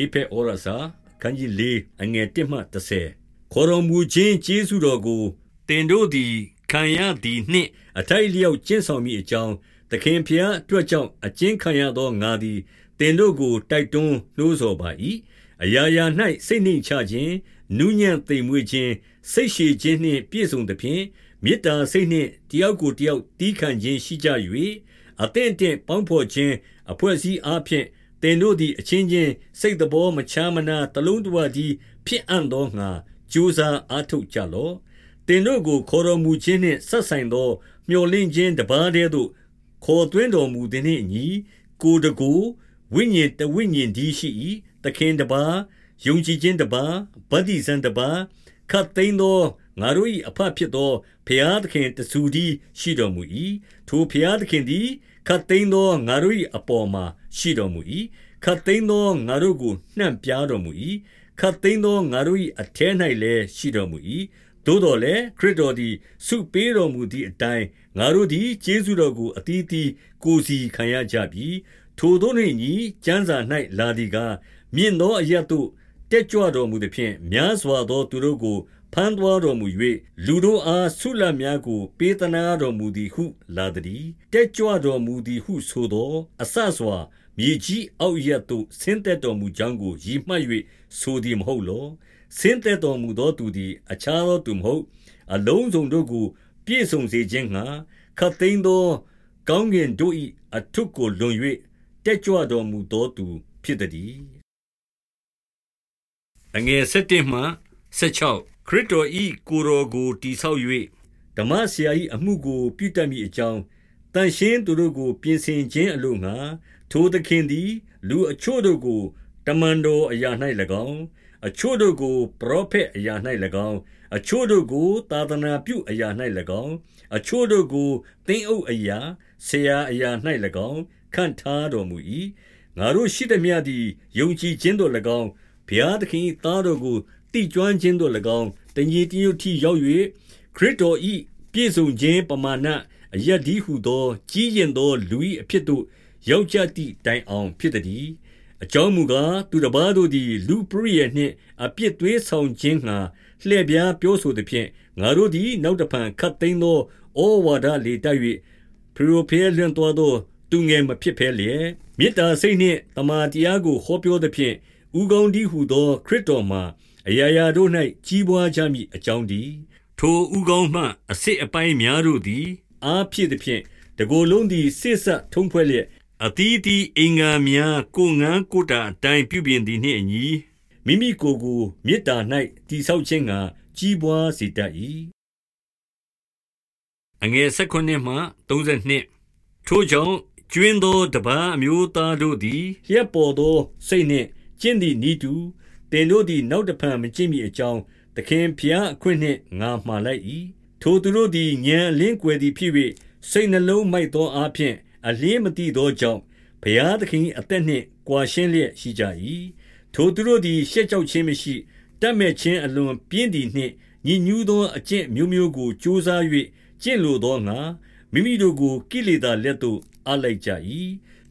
ဧဖဲဩရစာခန်းကြီး၄အငယ်1မှ30ခေါ်တော်မူခြင်းကျေးဇူးတော်ကိုတင်တို့သည်ခံရသည်နှင့်အထိုက်လျောက်ကျင့်ဆောင်မိအကြောင်းသခင်ဖျားအတွက်ကြောင့်အကျဉ်ခံရသောငါသည်တင်တို့ကိုတိုက်တွန်းနှိုးဆော်ပါ၏အရာရာ၌စိတ်နှိမ်ချခြင်းနူးညံ့သိမ်မွေ့ခြင်းစိတ်ရှည်ခြင်းနှင့်ပြည့်စုံသဖြင့်မေတ္တာစိတ်နှင့်တယောက်ကိုတယောက်တီးခံခြင်းရှိကြ၍အသင့်အတင့်ပေါင်းဖော်ခြင်းအဖွဲ့အစည်းအားဖြင့် သင်တို့သည် အချင်းချင်းစိတ်တော်မချမ်းမနာတလုံးတဝတည်းဖြစ်အံ့သောငါကြိုးစားအားထုတ်ကြလော့သင်တို့ကိုခေါ်တော်မူခြင်းနှင့်ဆက်ဆိုင်သော မျှော်လင့်ခြင်းတပါးတည်းသို့ခေါ်သွင်းတော်မူသည်နှင့်အညီကိုတကူဝိညာဉ်တဝိညာဉ်ဒီရှိ၏သခင်တပါးယုံကြည်ခြင်းတပါးဗတ္တိဇံတပါးခတ်သိမ်းသောငါတို့၏အဖဖြစ်သောဖျားသခင်တဆူသည်ရှိတော်မူ၏ထိုဖျားသခင်သည်ခတ်သိမ်းသောငါတို့၏အပေါ်မှာ ရှိတော်မူ၏ခတ်သိမ်းသောငါတို့ကိုနှံ့ပြားတော်မူ၏ခတ်သိမ်းသောငါတို့၏အထဲ၌လည်းရှိတော်မူ၏သို့တော်လည်းခရစ်တော်သည်ဆုပေးတော်မူသည့်အတိုင်းငါတို့သည်ကျေးဇူးတော်ကိုအသီးသီးကိုစီခံရကြပြီထိုတို့နှင့်ညီကျမ်းစာ၌လာသည်ကားမြင့်သောအရတ်တို့တက်ကြွတော်မူသည်ဖြင့်များစွာသောသူတို့ကိုဖမ်းသွားတော်မူ၍လူတို့အားဆုလများကို ပေးသနာတော်မူသည်ဟု လာသည်တက်ကြွတော်မူသည်ဟုဆိုသောအဆစွာ မြေကြီးအောက်ရသို့ဆင်းသက်တော်မူကြောင်းကိုရည်မှတ်၍ဆိုသည်မဟုတ်လောဆင်းသက်တော်မူသောသူသည် အခြားသောသူမဟုတ် အလုံးစုံတို့ကို ပြည့်စုံစေခြင်းငှာခတ်သိမ်းသော ကောင်းကင်တို့၏အထုကိုလွန်၍တက်ကြွတော်မူသောသူဖြစ်သည်အငယ်7မှ16ခရစ်တော်၏ကိုယ်တော်ကိုတည်ဆောက်၍ဓမ္မဆရာ၏အမှုကိုပြုတတ်မည်အကြောင်းတန်ရှင်းသူတို့ကိုပြင်ဆင်ခြင်းအလို့ငှာ ထိုသခင်သည် လူအချို့တို့ကို တမန်တော်အရာ၌၎င်း အချို့တို့ကို ပရောဖက်အရာ၌၎င်း အချို့တို့ကို သာသနာပြုအရာ၌၎င်း အချို့တို့ကို သင်းအုပ်အရာ ဆရာအရာ၌၎င်း ခန့်ထားတော်မူ၏ငါတို့ရှိသည်မြသည် ယုံကြည်ခြင်းတို့၎င်း ဘုရားသခင်သားတော်ကိုတိကျွမ်းခြင်းတို့၎င်း တညီတညွတ်ထိရောက်၍ခရစ်တော်၏ပြည့်စုံခြင်းပမာဏအယက်ဒီဟုသော ကြီးရင်သော လူ၏အဖြစ်သို့ ရောက်ကြသည့်တိုင်အောင်ဖြစ်သည်အကြောင်းမူကားသူတစ်ပါးတို့သည်လူပရိယေနှင့်အပြစ်သွေးဆောင်ခြင်းငှာလှည့်ပြားပြောဆိုသည်ဖြင့်ငါတို့သည်နောက်တဖန်ခတ်သိမ်းသောဩဝါဒလေတိုက်၍ဖရိုဖဲလွန်တော်သောသူငယ်မဖြစ်ဖဲလျက်မေတ္တာစိတ်နှင့်တမာတရားကိုဟောပြောသည်ဖြင့်ဥကောင်းဒီဟုသောခရစ်တော်မှာအရာရာတို့၌ကြီးပွားကြမည်အကြောင်းဒီထိုဥကောင်းမှအစစ်အပိုင်းများတို့သည် အားဖြစ်သည်ဖြင့်တကိုယ်လုံးသည်စစ်ဆက်ထုံးဖွဲ့လျက် အတီးတီအင်္ဂါများကိုငန်းကိုတာအတိုင်းပြုပြင်သည်နှင့်အညီမိမိကိုယ်ကိုမေတ္တာ၌တည်ဆောက်ခြင်းကကြီးပွားစေတတ်၏အငယ်၁၉မှ32ထိုကြောင့်ကျွင်းသောတပားအမျိုးသားတို့သည်ရက်ပေါ်သောစိတ်နှင့်ကျင့်သည့်ဤတူတင်တို့သည်နောက်တဖန်မကျင့်မိအကြောင်းသခင်ဖျားအခွင့်နှင့်ငါမှားလိုက်၏ထိုသူတို့သည်ဉာဏ်အလင်းကွယ်သည်ဖြစ်၍စိတ်နှလုံးမိုက်သောအဖျင် အလင်းမတိသောကြောင့်ဘုရားသခင်အသက်နှင့်ကွာရှင်းလျက်ရှိကြ၏ထိုသူတို့သည်ရှက်ကြောက်ခြင်းမရှိတတ်မဲ့ခြင်းအလွန်ပြင်းသည်နှင့်ညဉ့်ညူးသောအကျင့်မျိုးမျိုးကိုကြိုးစား၍ကျင့်လိုသောငါမိမိတို့ကိုကိလေသာလက်သို့အလိုက်ကြ၏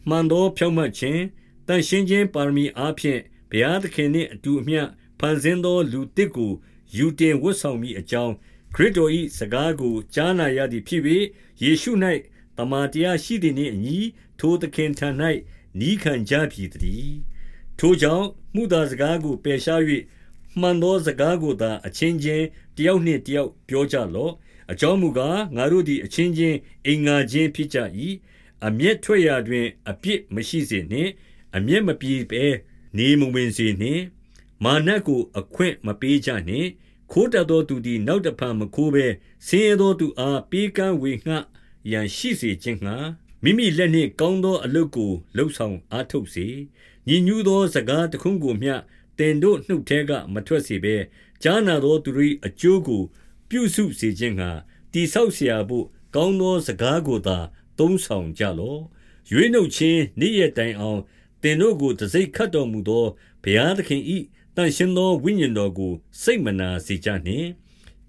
မှန်သောဖြောင့်မတ်ခြင်းတန်ရှင်းခြင်းပါရမီအားဖြင့်ဘုရားသခင်နှင့်အတူအမျှဖန်ဆင်းသောလူတစ်ကိုယူတင်ဝတ်ဆောင်မိအကြောင်းခရစ်တော်၏စကားကိုကြားနာရသည်ဖြစ်၍ယေရှု၌ တမန်တရားရှိသည်နှင့်အညီထိုသခင်ထံ၌နီးခံကြပြီတည်းထိုကြောင့်မှုသာစကားကိုပယ်ရှား၍မှန်သောစကားကိုသာအချင်းချင်းတယောက်နှင့်တယောက်ပြောကြလော့အကြောင်းမူကားငါတို့သည်အချင်းချင်းအင်္ဂါချင်းဖြစ်ကြ၏အမျက်ထွက်ရာတွင် အပြစ်မရှိစေနှင့်အမျက်မပြေဘဲနေမဝင်စေနှင့်မာနကိုအခွင့်မပေးကြနှင့်ခိုးတတ်သောသူသည်နောက်တဖန်မခိုးဘဲဆင်းရဲသောသူအားပေးကမ်းဝေငှ ရန်ရှိစေခြင်းငှာမိမိလက်နှင့်ကောင်းသောအလုပ်ကိုလှုပ်ဆောင်အားထုတ်စေညဉ့်ညူးသောစကားတခုခုမျှတင်တို့နှုတ်ထဲကမထွက်စေဘဲကြားနာသောသူတို့၏အကျိုးကို ပြုစုစေခြင်းငှာတိဆောက်เสียဖို့ကောင်းသောစကားကိုသာသုံးဆောင်ကြလော့ရွေးနှုတ်ခြင်းနေ့ရက်တိုင်အောင်တင်တို့ကိုတစိ့ခတ်တော်မူသောဘုရားသခင်၏တန်ရှင်သောဝိညာဉ်တော်ကို စိတ်မနာစေကြနှင့်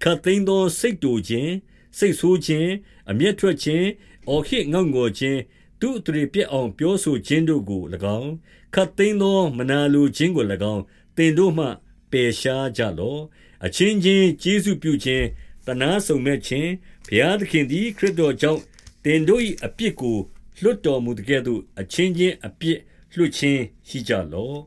ခတ်သိမ်းသောစိတ်တူခြင်း စိတ်ဆိုးခြင်းအမျက်ထွက်ခြင်းအော်ဟစ်ငေါငေါ်ခြင်းတသူအတွေ့ပြက်အောင်ပြောဆိုခြင်းတို့ကို၎င်းခတ်သိမ်းသောမနာလိုခြင်းကို၎င်းတင်တို့မှပယ်ရှားကြလော့အချင်းချင်းကျေးဇူးပြုခြင်းတနာဆုံမဲ့ခြင်းဘုရားသခင်သည်ခရစ်တော်ကြောင့်တင်တို့၏အပြစ်ကိုလွတ်တော်မူတဲ့ကဲ့သို့အချင်းချင်းအပြစ်လွတ်ခြင်းရှိကြလော့